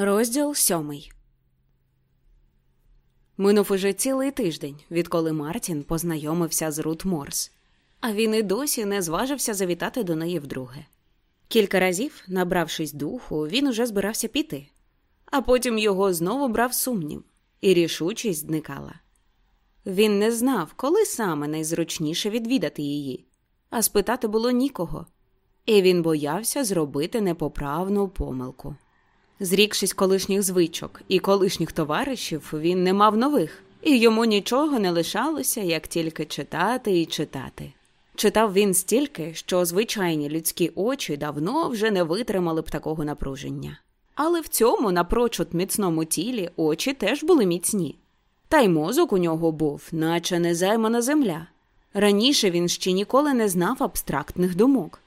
Розділ сьомий. Минув уже цілий тиждень, відколи Мартін познайомився з Рут Морс, а він і досі не зважився завітати до неї вдруге. Кілька разів, набравшись духу, він уже збирався піти, а потім його знову брав сумнів, і рішучість зникала. Він не знав, коли саме найзручніше відвідати її, а спитати було нікого, і він боявся зробити непоправну помилку. Зрікшись колишніх звичок і колишніх товаришів, він не мав нових, і йому нічого не лишалося, як тільки читати і читати. Читав він стільки, що звичайні людські очі давно вже не витримали б такого напруження. Але в цьому напрочуд міцному тілі очі теж були міцні. Та й мозок у нього був, наче незаймана земля. Раніше він ще ніколи не знав абстрактних думок.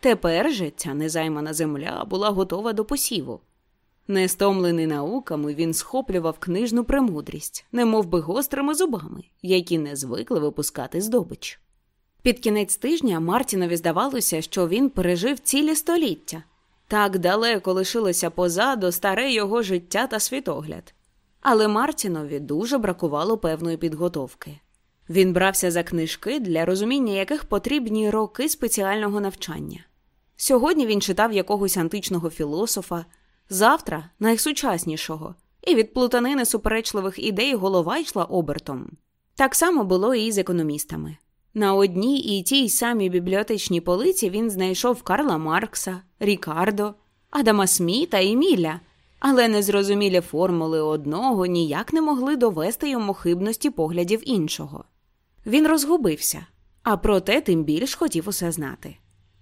Тепер же ця незаймана земля була готова до посіву. Не стомлений науками, він схоплював книжну премудрість, немов би гострими зубами, які не звикли випускати здобич. Під кінець тижня Мартінові здавалося, що він пережив цілі століття. Так далеко лишилося позаду старе його життя та світогляд. Але Мартінові дуже бракувало певної підготовки. Він брався за книжки, для розуміння яких потрібні роки спеціального навчання. Сьогодні він читав якогось античного філософа, завтра найсучаснішого, і від плутанини суперечливих ідей голова йшла обертом. Так само було і з економістами. На одній і тій самій бібліотечній полиці він знайшов Карла Маркса, Рікардо, Адама Сміта і Міля, але незрозумілі формули одного ніяк не могли довести йому хибності поглядів іншого. Він розгубився, а проте тим більш хотів усе знати.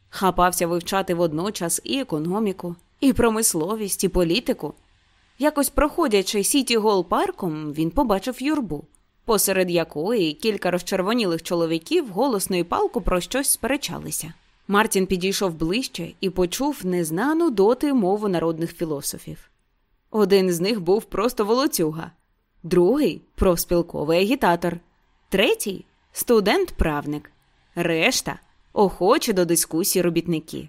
Хапався вивчати водночас і економіку, і промисловість, і політику. Якось проходячи Сіті Гол парком, він побачив юрбу, посеред якої кілька розчервонілих чоловіків голосно і палку про щось сперечалися. Мартін підійшов ближче і почув незнану доти мову народних філософів. Один з них був просто волоцюга, другий профспілковий агітатор, третій студент-правник, решта охочі до дискусії робітники.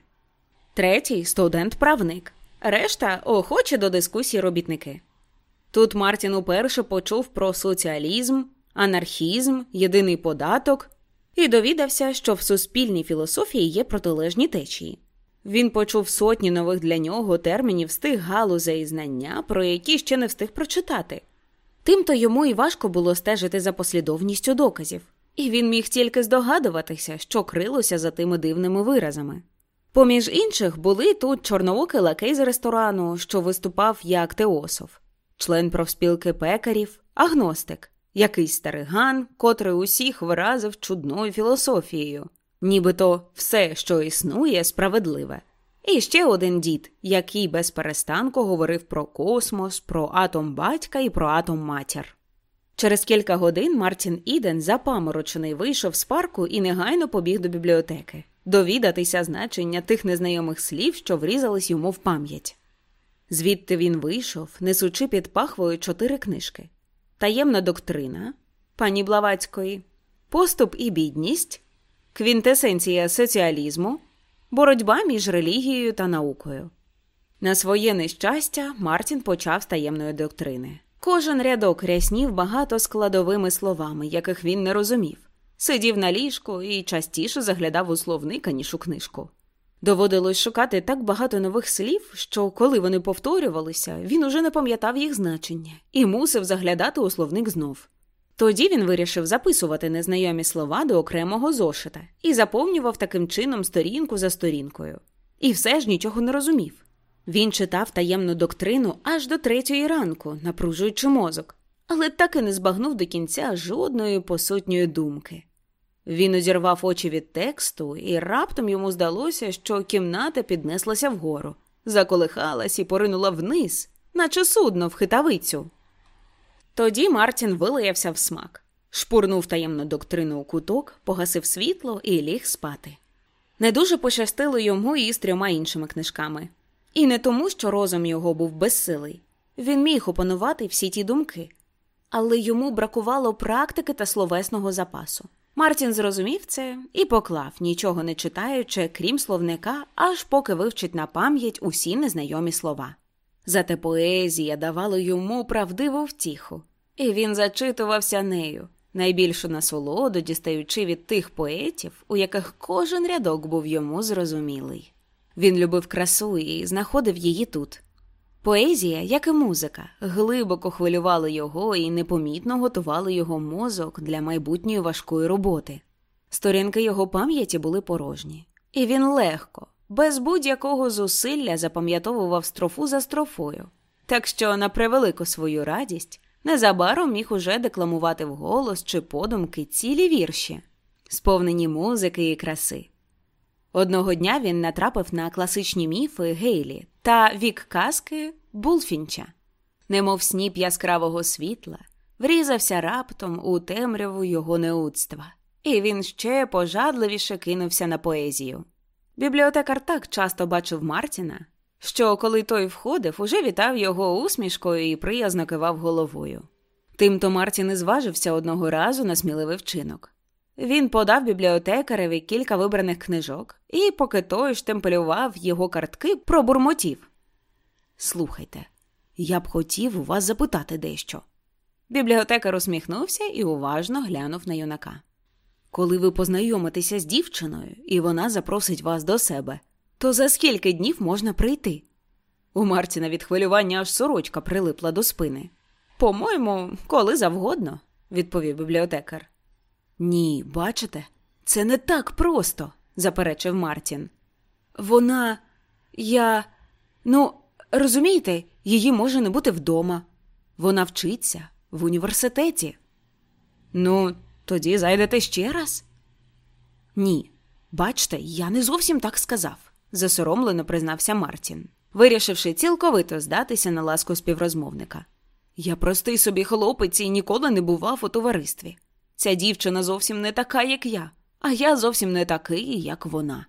Третій студент-правник, решта охочі до дискусії робітники. Тут Мартін уперше почув про соціалізм, анархізм, єдиний податок і довідався, що в суспільній філософії є протилежні течії. Він почув сотні нових для нього термінів з тих галузей знання, про які ще не встиг прочитати. Тимто йому і важко було стежити за послідовністю доказів, і він міг тільки здогадуватися, що крилося за тими дивними виразами. Поміж інших були тут чорноокий лакей з ресторану, що виступав як теософ, член профспілки пекарів, агностик, якийсь стариган, котрий усіх виразив чудною філософією, нібито все, що існує, справедливе. І ще один дід, який без перестанку говорив про космос, про атом батька і про атом матір. Через кілька годин Мартін Іден, запаморочений, вийшов з парку і негайно побіг до бібліотеки, довідатися значення тих незнайомих слів, що врізались йому в пам'ять. Звідти він вийшов, несучи під пахвою чотири книжки: Таємна доктрина пані Блавацької, Поступ і бідність, Квінтесенція соціалізму, Боротьба між релігією та наукою. На своє нещастя Мартін почав з таємної доктрини. Кожен рядок ряснів багато складовими словами, яких він не розумів, сидів на ліжку і частіше заглядав у словника, ніж у книжку. Доводилось шукати так багато нових слів, що, коли вони повторювалися, він уже не пам'ятав їх значення і мусив заглядати у словник знов. Тоді він вирішив записувати незнайомі слова до окремого зошита і заповнював таким чином сторінку за сторінкою. І все ж нічого не розумів. Він читав таємну доктрину аж до третьої ранку, напружуючи мозок, але так і не збагнув до кінця жодної посутньої думки. Він озірвав очі від тексту, і раптом йому здалося, що кімната піднеслася вгору, заколихалась і поринула вниз, наче судно в хитавицю. Тоді Мартін вилаявся в смак, шпурнув таємну доктрину у куток, погасив світло і ліг спати. Не дуже пощастило йому і з трьома іншими книжками. І не тому, що розум його був безсилий. Він міг опанувати всі ті думки, але йому бракувало практики та словесного запасу. Мартін зрозумів це і поклав, нічого не читаючи, крім словника, аж поки вивчить на пам'ять усі незнайомі слова. Зате поезія давала йому правдиву втіху, і він зачитувався нею, найбільшу насолоду дістаючи від тих поетів, у яких кожен рядок був йому зрозумілий. Він любив красу і знаходив її тут. Поезія, як і музика, глибоко хвилювала його і непомітно готували його мозок для майбутньої важкої роботи. Сторінки його пам'яті були порожні, і він легко, без будь-якого зусилля запам'ятовував строфу за строфою, так що, на превелику свою радість, незабаром міг уже декламувати вголос чи подумки цілі вірші, сповнені музики і краси. Одного дня він натрапив на класичні міфи Гейлі та вік казки Булфінча, немов сніп яскравого світла, врізався раптом у темряву його неудства, і він ще пожадливіше кинувся на поезію. Бібліотекар так часто бачив Мартіна, що, коли той входив, уже вітав його усмішкою і приязно кивав головою. Тимто Мартін і зважився одного разу на сміливий вчинок. Він подав бібліотекареві кілька вибраних книжок, і, поки той штемпелював його картки, пробурмотів. Слухайте, я б хотів у вас запитати дещо. Бібліотекар усміхнувся і уважно глянув на юнака. Коли ви познайомитеся з дівчиною, і вона запросить вас до себе, то за скільки днів можна прийти? У Мартіна від хвилювання аж сорочка прилипла до спини. По-моєму, коли завгодно, відповів бібліотекар. Ні, бачите, це не так просто, заперечив Мартін. Вона, я. Ну, розумієте, її може не бути вдома. Вона вчиться в університеті. Ну, тоді зайдете ще раз? Ні. Бачте, я не зовсім так сказав, засоромлено признався Мартін, вирішивши цілковито здатися на ласку співрозмовника. Я простий собі хлопець і ніколи не бував у товаристві. Ця дівчина зовсім не така, як я, а я зовсім не такий, як вона.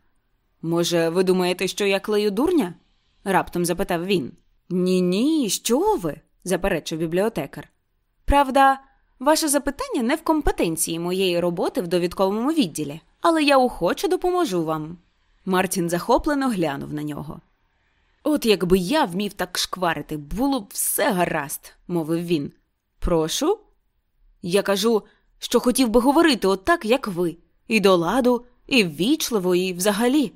Може, ви думаєте, що я клею дурня? раптом запитав він. Ні, ні, що ви? заперечив бібліотекар. Правда, ваше запитання не в компетенції моєї роботи в довідковому відділі, але я охоче допоможу вам. Мартін захоплено глянув на нього. От якби я вмів так шкварити, було б все гаразд, мовив він. Прошу? Я кажу, що хотів би говорити отак, як ви, і до ладу, і ввічливо, і взагалі.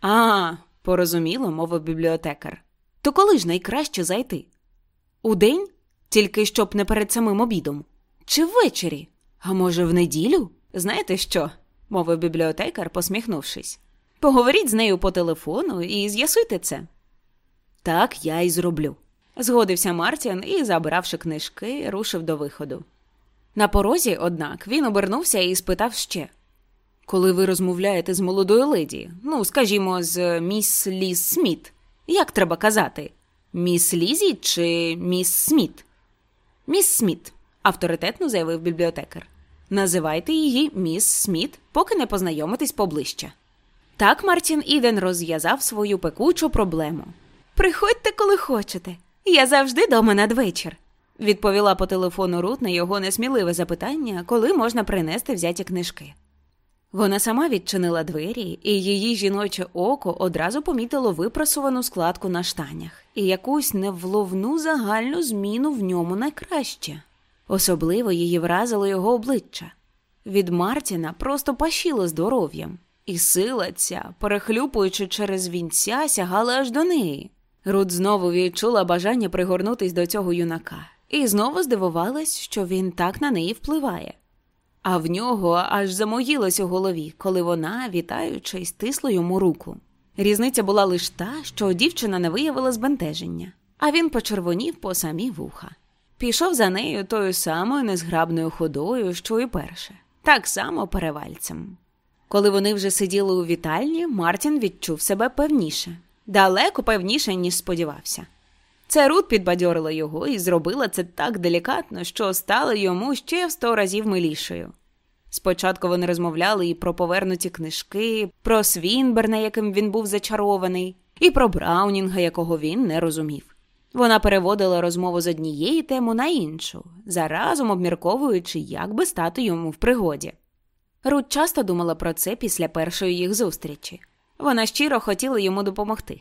А, порозуміло, мовив бібліотекар. То коли ж найкраще зайти? Удень? Тільки щоб не перед самим обідом. Чи ввечері? А може, в неділю? Знаєте що? мовив бібліотекар, посміхнувшись. Поговоріть з нею по телефону і з'ясуйте це. Так я й зроблю. Згодився Мартін і, забравши книжки, рушив до виходу. На порозі, однак, він обернувся і спитав ще коли ви розмовляєте з молодою леді, ну, скажімо, з міс Ліз Сміт, як треба казати? Міс Лізі чи міс Сміт? Міс Сміт, авторитетно заявив бібліотекар. Називайте її міс Сміт, поки не познайомитесь поближче. Так Мартін Іден розв'язав свою пекучу проблему. Приходьте, коли хочете. Я завжди дома надвечір, відповіла по телефону Рут на його несміливе запитання, коли можна принести взяті книжки. Вона сама відчинила двері, і її жіноче око одразу помітило випрасувану складку на штанях і якусь невловну загальну зміну в ньому найкраще. Особливо її вразило його обличчя. Від Мартіна просто пашіло здоров'ям, і сила ця, перехлюпуючи через вінця, сягала аж до неї. Рут знову відчула бажання пригорнутись до цього юнака, і знову здивувалась, що він так на неї впливає. А в нього аж замоїлось у голові, коли вона, вітаючи, стисла йому руку. Різниця була лише та, що дівчина не виявила збентеження, а він почервонів по самі вуха. Пішов за нею тою самою незграбною ходою, що і перше, так само перевальцем. Коли вони вже сиділи у вітальні, Мартін відчув себе певніше, далеко певніше, ніж сподівався. Це Рут підбадьорила його і зробила це так делікатно, що стало йому ще в сто разів милішою. Спочатку вони розмовляли і про повернуті книжки, про Свінберна, яким він був зачарований, і про Браунінга, якого він не розумів. Вона переводила розмову з однієї теми на іншу, заразом обмірковуючи, як би стати йому в пригоді. Рут часто думала про це після першої їх зустрічі. Вона щиро хотіла йому допомогти.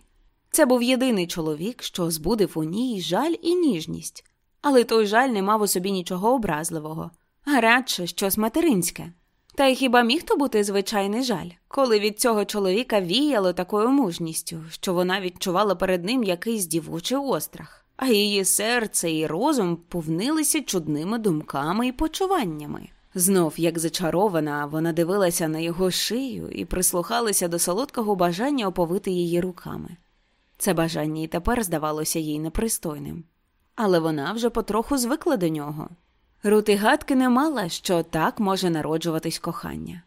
Це був єдиний чоловік, що збудив у ній жаль і ніжність, але той жаль не мав у собі нічого образливого, а радше щось материнське. Та й хіба міг то бути звичайний жаль, коли від цього чоловіка віяло такою мужністю, що вона відчувала перед ним якийсь дівочий острах, а її серце і розум повнилися чудними думками і почуваннями. Знов, як зачарована, вона дивилася на його шию і прислухалася до солодкого бажання оповити її руками. Це бажання і тепер здавалося їй непристойним, але вона вже потроху звикла до нього. Рути гадки не мала, що так може народжуватись кохання.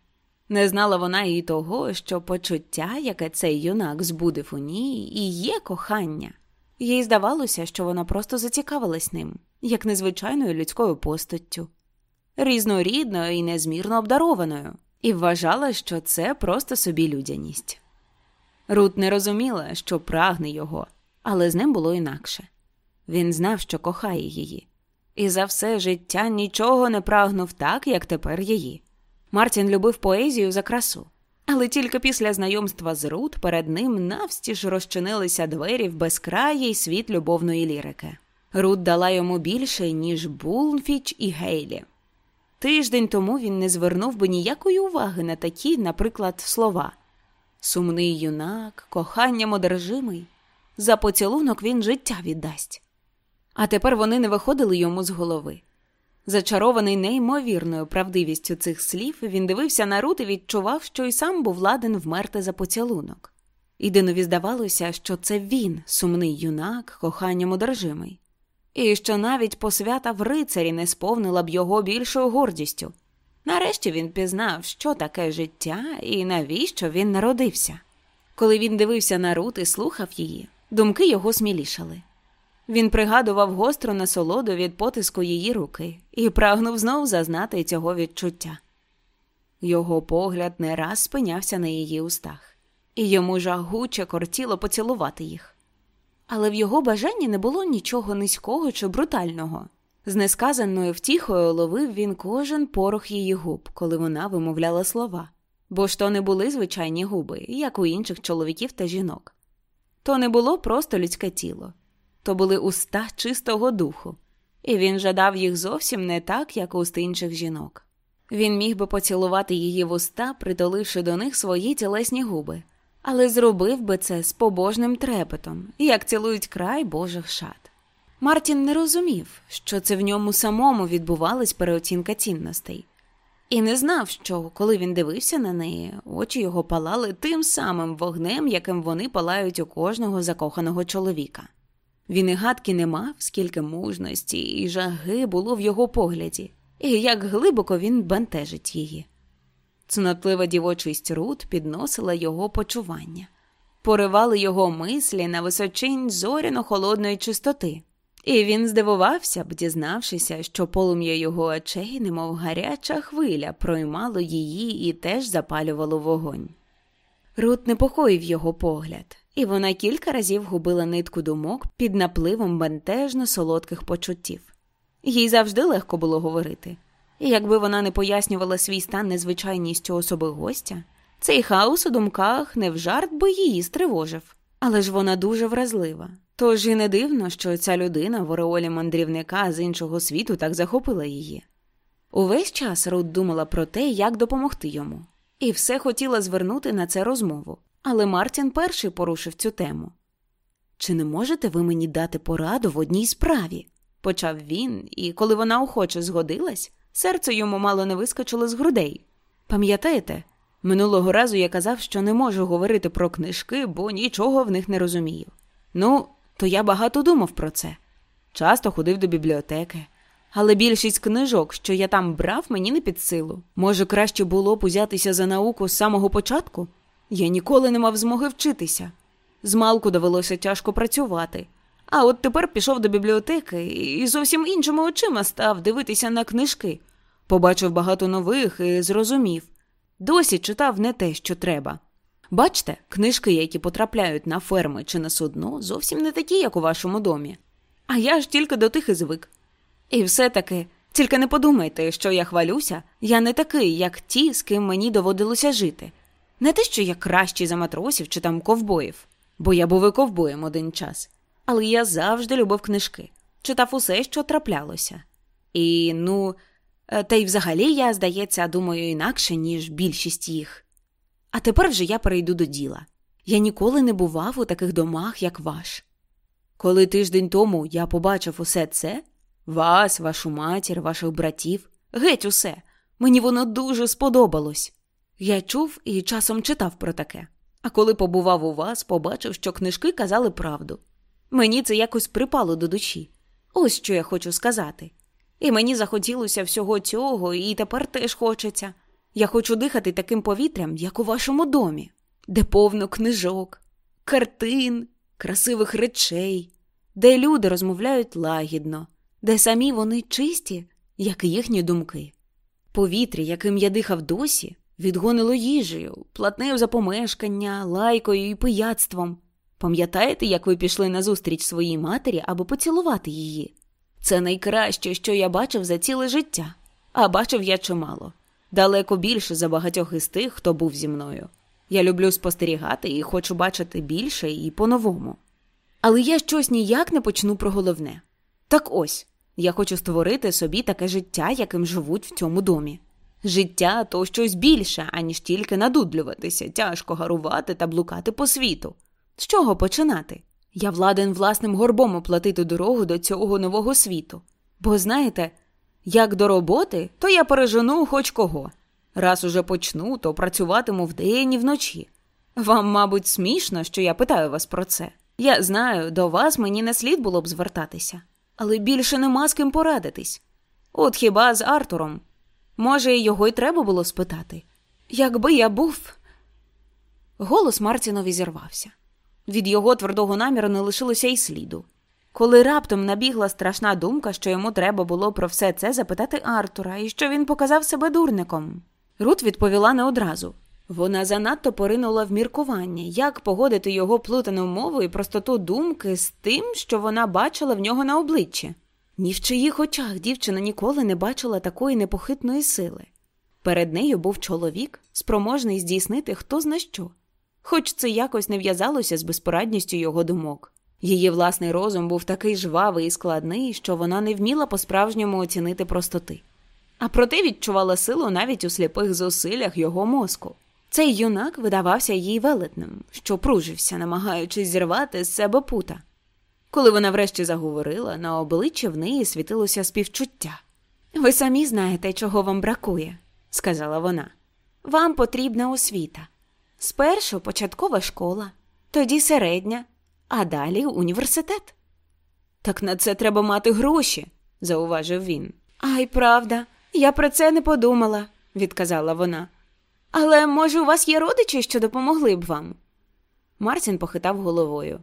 Не знала вона і того, що почуття, яке цей юнак збудив у ній, і є кохання. Їй здавалося, що вона просто зацікавилась ним, як незвичайною людською постаттю, різнорідною і незмірно обдарованою, і вважала, що це просто собі людяність. Рут не розуміла, що прагне його, але з ним було інакше. Він знав, що кохає її, і за все життя нічого не прагнув так, як тепер її. Мартін любив поезію за красу, але тільки після знайомства з Рут перед ним навстіж розчинилися двері в безкраїй світ любовної лірики. Рут дала йому більше, ніж Булнфіч і Гейлі. Тиждень тому він не звернув би ніякої уваги на такі, наприклад, слова. Сумний юнак, коханням одержимий, за поцілунок він життя віддасть. А тепер вони не виходили йому з голови. Зачарований неймовірною правдивістю цих слів, він дивився на Рут і відчував, що й сам був ладен вмерти за поцілунок. Ідинові здавалося, що це він, сумний юнак, коханням одержимий, і що навіть посвята в рицарі не сповнила б його більшою гордістю. Нарешті він пізнав, що таке життя і навіщо він народився. Коли він дивився на Рут і слухав її, думки його смілішали. Він пригадував гостру насолоду від потиску її руки і прагнув знов зазнати цього відчуття. Його погляд не раз спинявся на її устах, і йому жагуче кортіло поцілувати їх. Але в його бажанні не було нічого низького чи брутального. З несказаною втіхою ловив він кожен порох її губ, коли вона вимовляла слова, бо ж то не були звичайні губи, як у інших чоловіків та жінок. То не було просто людське тіло, то були уста чистого духу, і він жадав їх зовсім не так, як уст інших жінок. Він міг би поцілувати її в уста, притуливши до них свої тілесні губи, але зробив би це з побожним трепетом, як цілують край божих шат. Мартін не розумів, що це в ньому самому відбувалась переоцінка цінностей, і не знав, що, коли він дивився на неї, очі його палали тим самим вогнем, яким вони палають у кожного закоханого чоловіка. Він і гадки не мав, скільки мужності і жаги було в його погляді, і як глибоко він бентежить її. Цнотлива дівочість Рут підносила його почування, поривали його мислі на височинь зоряно холодної чистоти. І він здивувався б, дізнавшися, що полум'я його очей, немов гаряча хвиля, проймало її і теж запалювало вогонь. Рут непокоїв його погляд, і вона кілька разів губила нитку думок під напливом бентежно солодких почуттів. Їй завжди легко було говорити, і якби вона не пояснювала свій стан незвичайністю особи гостя, цей хаос у думках не в жарт би її стривожив. Але ж вона дуже вразлива. Тож і не дивно, що ця людина в ореолі мандрівника з іншого світу так захопила її. Увесь час Рут думала про те, як допомогти йому, і все хотіла звернути на це розмову, але Мартін перший порушив цю тему. Чи не можете ви мені дати пораду в одній справі? почав він, і коли вона охоче згодилась, серце йому мало не вискочило з грудей. Пам'ятаєте, минулого разу я казав, що не можу говорити про книжки, бо нічого в них не розумію. Ну, то я багато думав про це. Часто ходив до бібліотеки, але більшість книжок, що я там брав, мені не під силу. Може, краще було б узятися за науку з самого початку? Я ніколи не мав змоги вчитися. Змалку довелося тяжко працювати, А от тепер пішов до бібліотеки і зовсім іншими очима став дивитися на книжки. Побачив багато нових і зрозумів. Досі читав не те, що треба. Бачте, книжки, які потрапляють на ферми чи на судно, зовсім не такі, як у вашому домі. А я ж тільки до тих і звик. І все таки, тільки не подумайте, що я хвалюся, я не такий, як ті, з ким мені доводилося жити. Не те, що я кращий за матросів чи там ковбоїв, бо я був і ковбоєм один час. Але я завжди любив книжки, читав усе, що траплялося. І, ну, та й взагалі я, здається, думаю інакше, ніж більшість їх. А тепер вже я перейду до діла. Я ніколи не бував у таких домах, як ваш. Коли тиждень тому я побачив усе це вас, вашу матір, ваших братів, геть усе, мені воно дуже сподобалось. Я чув і часом читав про таке. А коли побував у вас, побачив, що книжки казали правду. Мені це якось припало до душі. Ось що я хочу сказати. І мені захотілося всього цього, і тепер теж хочеться. Я хочу дихати таким повітрям, як у вашому домі, де повно книжок, картин, красивих речей, де люди розмовляють лагідно, де самі вони чисті, як і їхні думки. Повітря, яким я дихав досі, відгонило їжею, платнею за помешкання, лайкою і пияцтвом. Пам'ятаєте, як ви пішли назустріч своїй матері, аби поцілувати її? Це найкраще, що я бачив за ціле життя, а бачив я чимало далеко більше за багатьох із тих, хто був зі мною. Я люблю спостерігати і хочу бачити більше і по-новому. Але я щось ніяк не почну про головне. Так ось я хочу створити собі таке життя, яким живуть в цьому домі. Життя то щось більше, аніж тільки надудлюватися, тяжко гарувати та блукати по світу. З чого починати? Я владен власним горбом оплатити дорогу до цього нового світу. Бо знаєте, як до роботи, то я пережену хоч кого. Раз уже почну, то працюватиму вдень і вночі. Вам, мабуть, смішно, що я питаю вас про це. Я знаю, до вас мені не слід було б звертатися, але більше нема з ким порадитись. От хіба з Артуром. Може, його й треба було спитати. Якби я був. Голос Мартінові зірвався. Від його твердого наміру не лишилося й сліду. Коли раптом набігла страшна думка, що йому треба було про все це запитати Артура і що він показав себе дурником. Рут відповіла не одразу. Вона занадто поринула в міркування, як погодити його плутану мову і простоту думки з тим, що вона бачила в нього на обличчі. Ні в чиїх очах дівчина ніколи не бачила такої непохитної сили. Перед нею був чоловік, спроможний здійснити хто зна що, хоч це якось не в'язалося з безпорадністю його думок. Її власний розум був такий жвавий і складний, що вона не вміла по-справжньому оцінити простоти. А проте відчувала силу навіть у сліпих зусиллях його мозку. Цей юнак видавався їй велетним, що пружився, намагаючись зірвати з себе пута. Коли вона врешті заговорила, на обличчі в неї світилося співчуття. Ви самі знаєте, чого вам бракує, сказала вона. Вам потрібна освіта. Спершу початкова школа, тоді середня, а далі університет. Так на це треба мати гроші, зауважив він. Ай, правда, я про це не подумала, відказала вона. Але, може, у вас є родичі, що допомогли б вам? Мартін похитав головою.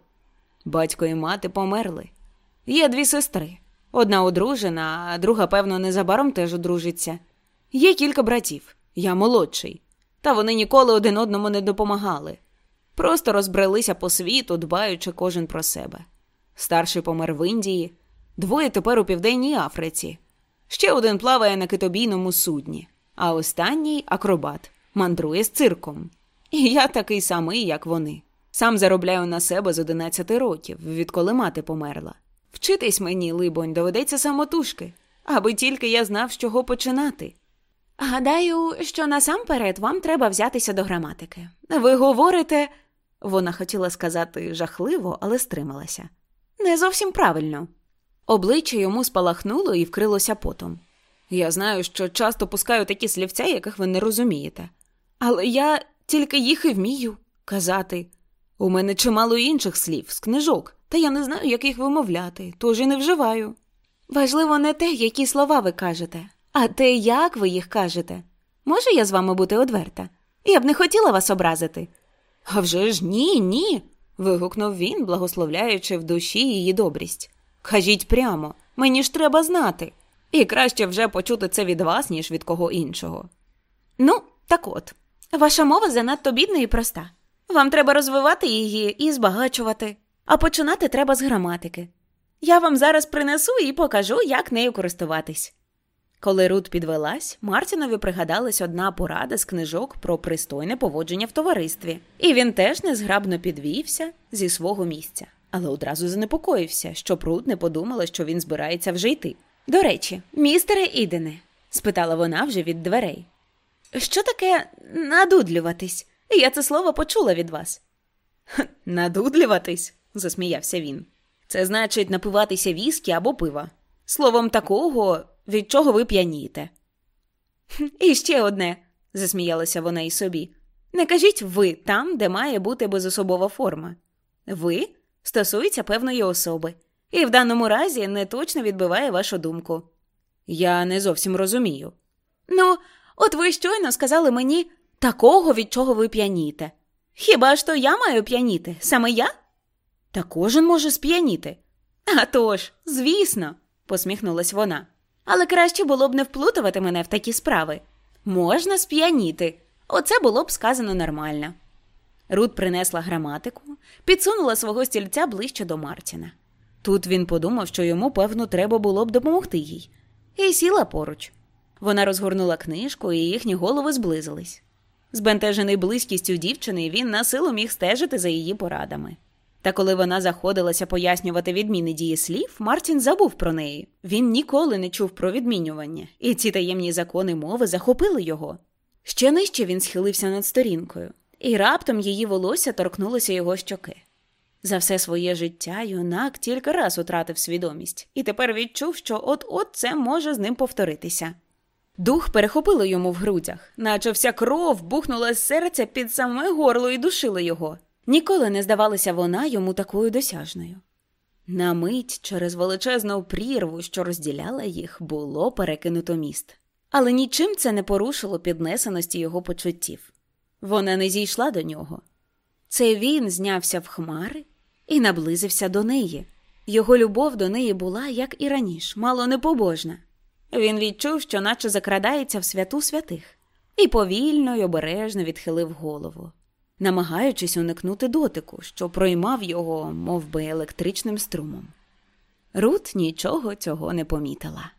Батько і мати померли. Є дві сестри. Одна одружена, а друга, певно, незабаром теж одружиться. Є кілька братів, я молодший, та вони ніколи один одному не допомагали. Просто розбрелися по світу, дбаючи кожен про себе. Старший помер в Індії, двоє тепер у Південній Африці. Ще один плаває на китобійному судні, а останній акробат, мандрує з цирком. І я такий самий, як вони. Сам заробляю на себе з 11 років, відколи мати померла. Вчитись мені, либонь, доведеться самотужки, аби тільки я знав, з чого починати. Гадаю, що насамперед вам треба взятися до граматики. Ви говорите, вона хотіла сказати жахливо, але стрималася. Не зовсім правильно. Обличчя йому спалахнуло і вкрилося потом. Я знаю, що часто пускаю такі слівця, яких ви не розумієте. Але я тільки їх і вмію казати. У мене чимало інших слів з книжок, та я не знаю, як їх вимовляти, тож і не вживаю. Важливо не те, які слова ви кажете, а те, як ви їх кажете. Можу я з вами бути одверта? Я б не хотіла вас образити. «А вже ж ні, ні. вигукнув він, благословляючи в душі її добрість. Кажіть прямо, мені ж треба знати. І краще вже почути це від вас, ніж від кого іншого. Ну, так от, ваша мова занадто бідна і проста. Вам треба розвивати її і збагачувати, а починати треба з граматики. Я вам зараз принесу і покажу, як нею користуватись. Коли Рут підвелась, Мартінові пригадалась одна порада з книжок про пристойне поводження в товаристві, і він теж незграбно підвівся зі свого місця, але одразу занепокоївся, щоб Рут не подумала, що він збирається вже йти. До речі, містере Ідене, спитала вона вже від дверей. Що таке надудлюватись? Я це слово почула від вас. Надудлюватись? засміявся він. Це значить напиватися віскі або пива. Словом такого, від чого ви п'янієте. І ще одне, засміялася вона і собі. Не кажіть ви там, де має бути безособова форма. Ви стосується певної особи, і в даному разі не точно відбиває вашу думку. Я не зовсім розумію. Ну, от ви щойно сказали мені такого, від чого ви п'яніте. Хіба ж то я маю п'яніти? Саме я? Та кожен може сп'яніти. «А тож, звісно, посміхнулась вона. Але краще було б не вплутувати мене в такі справи. Можна сп'яніти. Оце було б сказано нормально. Рут принесла граматику, підсунула свого стільця ближче до Мартіна. Тут він подумав, що йому, певно, треба було б допомогти їй, і сіла поруч. Вона розгорнула книжку, і їхні голови зблизились. Збентежений близькістю дівчини, він на силу міг стежити за її порадами. Та коли вона заходилася пояснювати відміни дії слів, Мартін забув про неї. Він ніколи не чув про відмінювання, і ці таємні закони мови захопили його. Ще нижче він схилився над сторінкою, і раптом її волосся торкнулося його щоки. За все своє життя юнак тільки раз утратив свідомість, і тепер відчув, що от-от це може з ним повторитися. Дух перехопило йому в грудях, наче вся кров бухнула з серця під саме горло і душила його. Ніколи не здавалася вона йому такою досяжною. На мить через величезну прірву, що розділяла їх, було перекинуто міст. Але нічим це не порушило піднесеності його почуттів. Вона не зійшла до нього. Це він знявся в хмари і наблизився до неї. Його любов до неї була, як і раніше, мало непобожна. Він відчув, що наче закрадається в святу святих, і повільно й обережно відхилив голову намагаючись уникнути дотику, що проймав його, мов би, електричним струмом. Рут нічого цього не помітила.